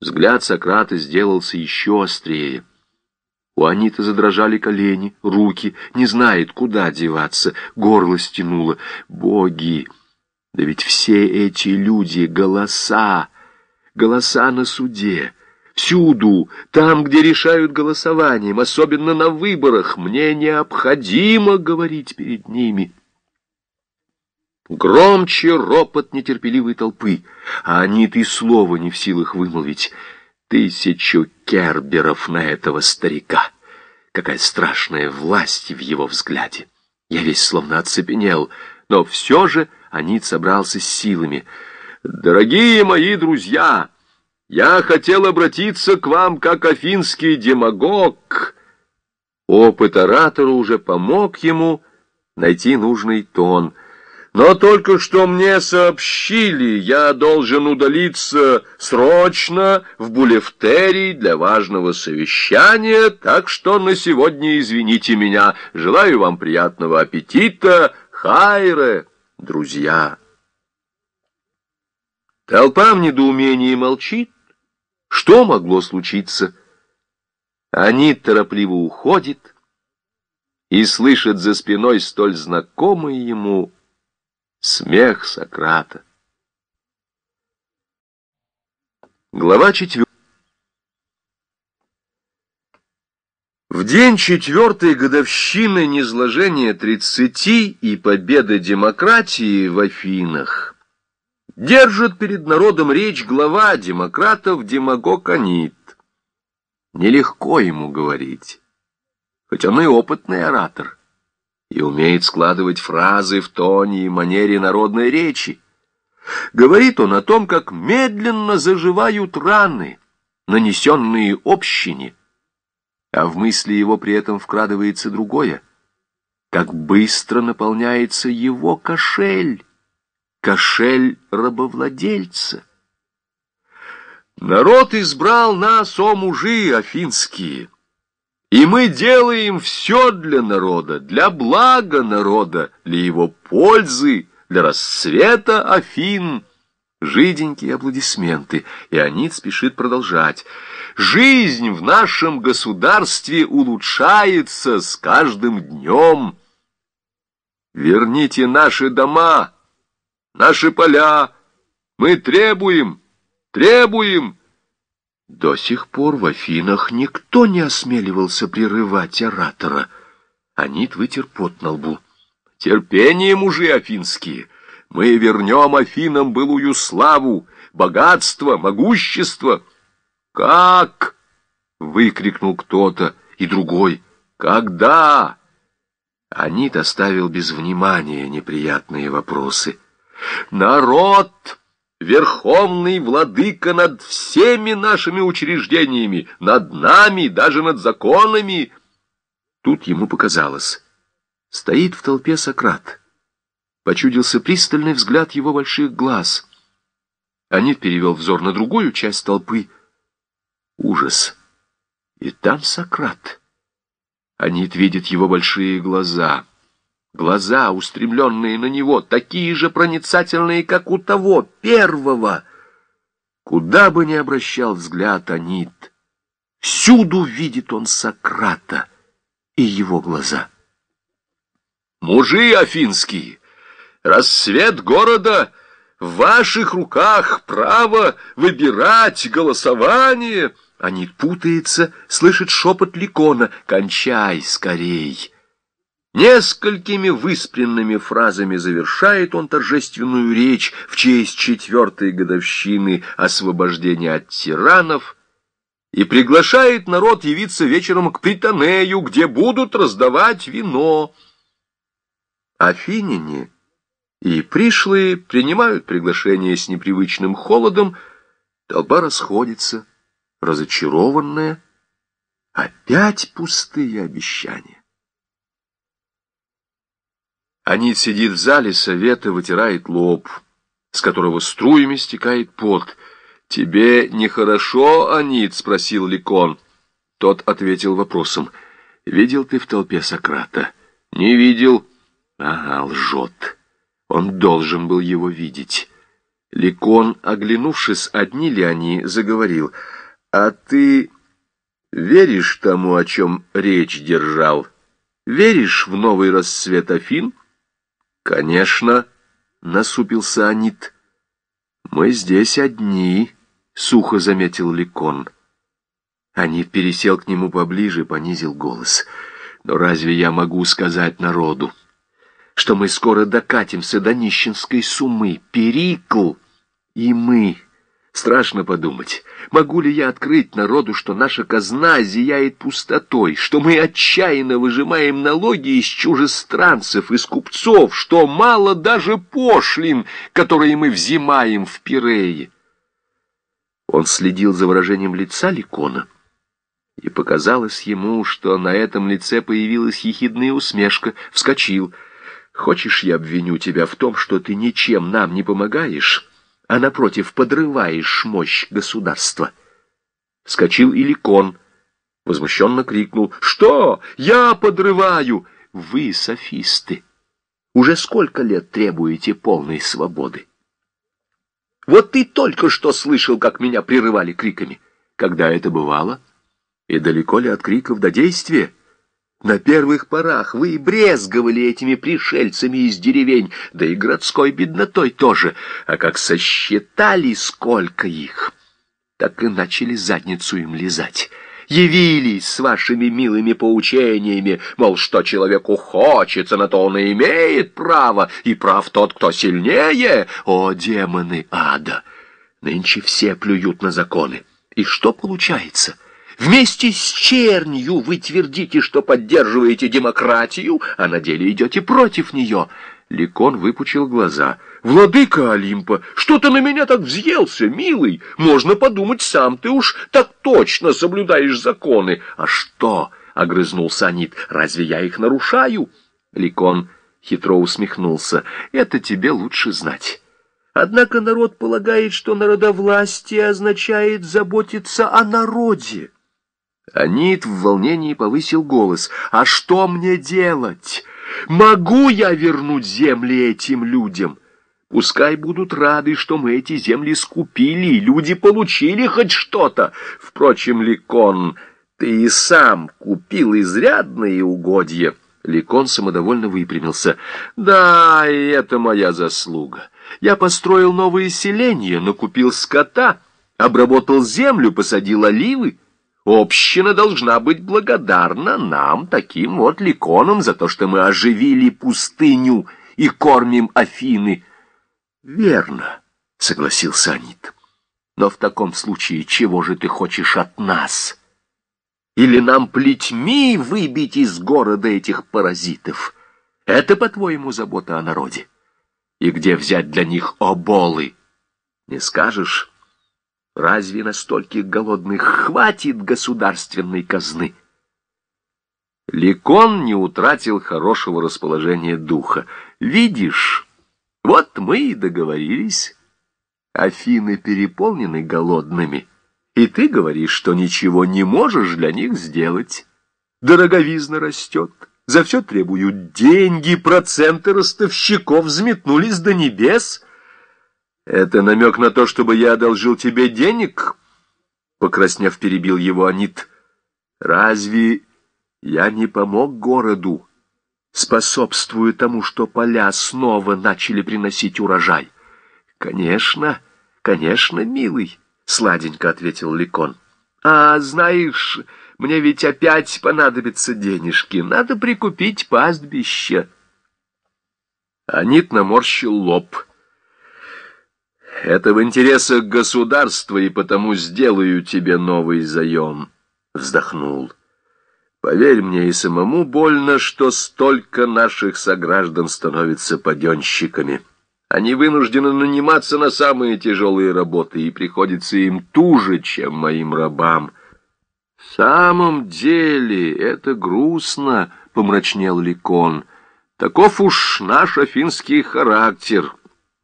Взгляд Сократа сделался еще острее. У Аниты задрожали колени, руки, не знает, куда деваться, горло стянуло. Боги! Да ведь все эти люди — голоса, голоса на суде. Всюду, там, где решают голосованием, особенно на выборах, мне необходимо говорить перед ними. Громче ропот нетерпеливой толпы, а они и слова не в силах вымолвить. Тысячу керберов на этого старика. Какая страшная власть в его взгляде. Я весь словно оцепенел, но все же Анит собрался с силами. «Дорогие мои друзья!» Я хотел обратиться к вам как афинский демагог. Опыт оратора уже помог ему найти нужный тон. Но только что мне сообщили, я должен удалиться срочно в Булевтерий для важного совещания, так что на сегодня извините меня. Желаю вам приятного аппетита. Хайре, друзья. Толпа в недоумении молчит, что могло случиться? Они торопливо уходит и слышит за спиной столь знакомый ему смех Сократа. Глава четвертая. В день четвертой годовщины низложения тридцати и победы демократии в Афинах Держит перед народом речь глава демократов демагог Анит. Нелегко ему говорить, хоть он и опытный оратор, и умеет складывать фразы в тоне и манере народной речи. Говорит он о том, как медленно заживают раны, нанесенные общине, а в мысли его при этом вкрадывается другое, как быстро наполняется его кошель кошель рабовладельца. Народ избрал нас, о мужи афинские, и мы делаем все для народа, для блага народа, для его пользы, для расцвета Афин. Жиденькие аплодисменты, и Анит спешит продолжать. Жизнь в нашем государстве улучшается с каждым днем. Верните наши дома, наши поля. Мы требуем, требуем. До сих пор в Афинах никто не осмеливался прерывать оратора. Анит вытер пот на лбу. Терпение, мужи афинские! Мы вернем Афинам былую славу, богатство, могущество. Как? — выкрикнул кто-то, и другой. Когда? Анит оставил без внимания неприятные вопросы. Народ, верховный владыка над всеми нашими учреждениями, над нами, даже над законами. Тут ему показалось. Стоит в толпе Сократ. Почудился пристальный взгляд его больших глаз. Анит перевел взор на другую часть толпы. Ужас. И там Сократ. Анит видит его большие глаза — Глаза, устремленные на него, такие же проницательные, как у того, первого. Куда бы ни обращал взгляд Анит, всюду видит он Сократа и его глаза. Мужи афинские, рассвет города в ваших руках, право выбирать голосование. Анит путается, слышит шепот Ликона «Кончай скорей!» Несколькими выспренными фразами завершает он торжественную речь в честь четвертой годовщины освобождения от тиранов и приглашает народ явиться вечером к Притонею, где будут раздавать вино. Афиняне и пришлые принимают приглашение с непривычным холодом, толпа расходится, разочарованная, опять пустые обещания. Анит сидит в зале совета, вытирает лоб, с которого струями стекает пот. «Тебе нехорошо, Анит?» — спросил Ликон. Тот ответил вопросом. «Видел ты в толпе Сократа?» «Не видел». «Ага, лжет. Он должен был его видеть». Ликон, оглянувшись, одни ли они, заговорил. «А ты веришь тому, о чем речь держал? Веришь в новый расцвет Афин?» «Конечно», — насупился Анит. «Мы здесь одни», — сухо заметил Ликон. Анит пересел к нему поближе, понизил голос. «Но разве я могу сказать народу?» что мы скоро докатимся до нищенской суммы. Перикл и мы. Страшно подумать, могу ли я открыть народу, что наша казна зияет пустотой, что мы отчаянно выжимаем налоги из чужестранцев, из купцов, что мало даже пошлин, которые мы взимаем в Пирее. Он следил за выражением лица Ликона, и показалось ему, что на этом лице появилась ехидная усмешка, вскочил — Хочешь, я обвиню тебя в том, что ты ничем нам не помогаешь, а, напротив, подрываешь мощь государства?» Скочил Иликон, возмущенно крикнул. «Что? Я подрываю! Вы, софисты, уже сколько лет требуете полной свободы? Вот ты только что слышал, как меня прерывали криками. Когда это бывало? И далеко ли от криков до действия?» На первых порах вы и брезговали этими пришельцами из деревень, да и городской беднотой тоже. А как сосчитали, сколько их, так и начали задницу им лизать. Явились с вашими милыми поучениями, мол, что человеку хочется, на то он и имеет право, и прав тот, кто сильнее. О, демоны ада! Нынче все плюют на законы. И что получается? — Вместе с чернью вы твердите, что поддерживаете демократию, а на деле идете против нее. Ликон выпучил глаза. «Владыка Олимпа, что ты на меня так взъелся, милый? Можно подумать, сам ты уж так точно соблюдаешь законы. А что?» — огрызнулся Анит. «Разве я их нарушаю?» Ликон хитро усмехнулся. «Это тебе лучше знать». Однако народ полагает, что народовластие означает заботиться о народе. Анит в волнении повысил голос. «А что мне делать? Могу я вернуть земли этим людям? Пускай будут рады, что мы эти земли скупили, люди получили хоть что-то. Впрочем, Ликон, ты и сам купил изрядные угодья». Ликон самодовольно выпрямился. «Да, и это моя заслуга. Я построил новые селения, накупил скота, обработал землю, посадил оливы». Община должна быть благодарна нам, таким вот ликонам, за то, что мы оживили пустыню и кормим Афины. Верно, согласился Анит. Но в таком случае чего же ты хочешь от нас? Или нам плетьми выбить из города этих паразитов? Это, по-твоему, забота о народе? И где взять для них оболы? Не скажешь? Разве на стольких голодных хватит государственной казны? Ликон не утратил хорошего расположения духа. Видишь, вот мы и договорились. Афины переполнены голодными, и ты говоришь, что ничего не можешь для них сделать. Дороговизна растет, за все требуют деньги, проценты ростовщиков взметнулись до небес — «Это намек на то, чтобы я одолжил тебе денег?» Покраснев, перебил его Анит. «Разве я не помог городу, способствуя тому, что поля снова начали приносить урожай?» «Конечно, конечно, милый», — сладенько ответил Ликон. «А знаешь, мне ведь опять понадобятся денежки, надо прикупить пастбище». Анит наморщил лоб — это в интересах государства, и потому сделаю тебе новый заем. Вздохнул. Поверь мне, и самому больно, что столько наших сограждан становятся паденщиками. Они вынуждены наниматься на самые тяжелые работы, и приходится им туже, чем моим рабам. В самом деле это грустно, — помрачнел Ликон. Таков уж наш афинский характер.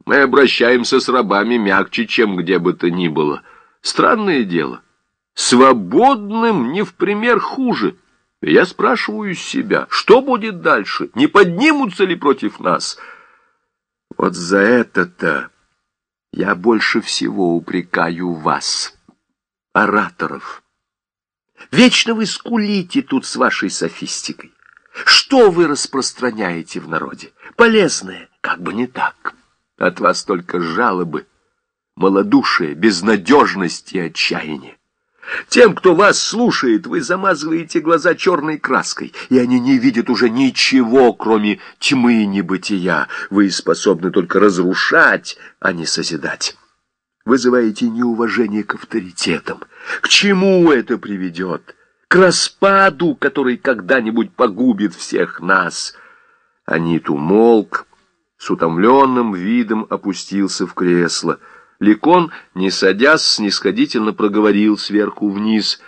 Мы обращаемся с рабами мягче, чем где бы то ни было. Странное дело. Свободным не в пример хуже. Я спрашиваю себя, что будет дальше? Не поднимутся ли против нас? Вот за это-то Я больше всего упрекаю вас, ораторов. Вечно вы скулите тут с вашей софистикой. Что вы распространяете в народе? Полезное, как бы не так. От вас только жалобы, малодушие, безнадежность и отчаяние. Тем, кто вас слушает, вы замазываете глаза черной краской, и они не видят уже ничего, кроме тьмы и небытия. Вы способны только разрушать, а не созидать. Вызываете неуважение к авторитетам. К чему это приведет? К распаду, который когда-нибудь погубит всех нас. Анит умолк, с утомленным видом опустился в кресло — Ликон, не садясь, снисходительно проговорил сверху вниз.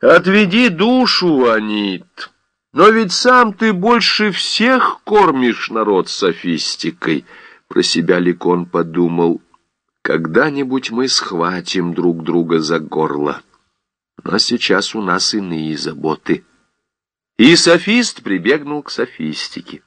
«Отведи душу, Анит! Но ведь сам ты больше всех кормишь народ софистикой!» Про себя Ликон подумал. «Когда-нибудь мы схватим друг друга за горло. Но сейчас у нас иные заботы». И софист прибегнул к софистике.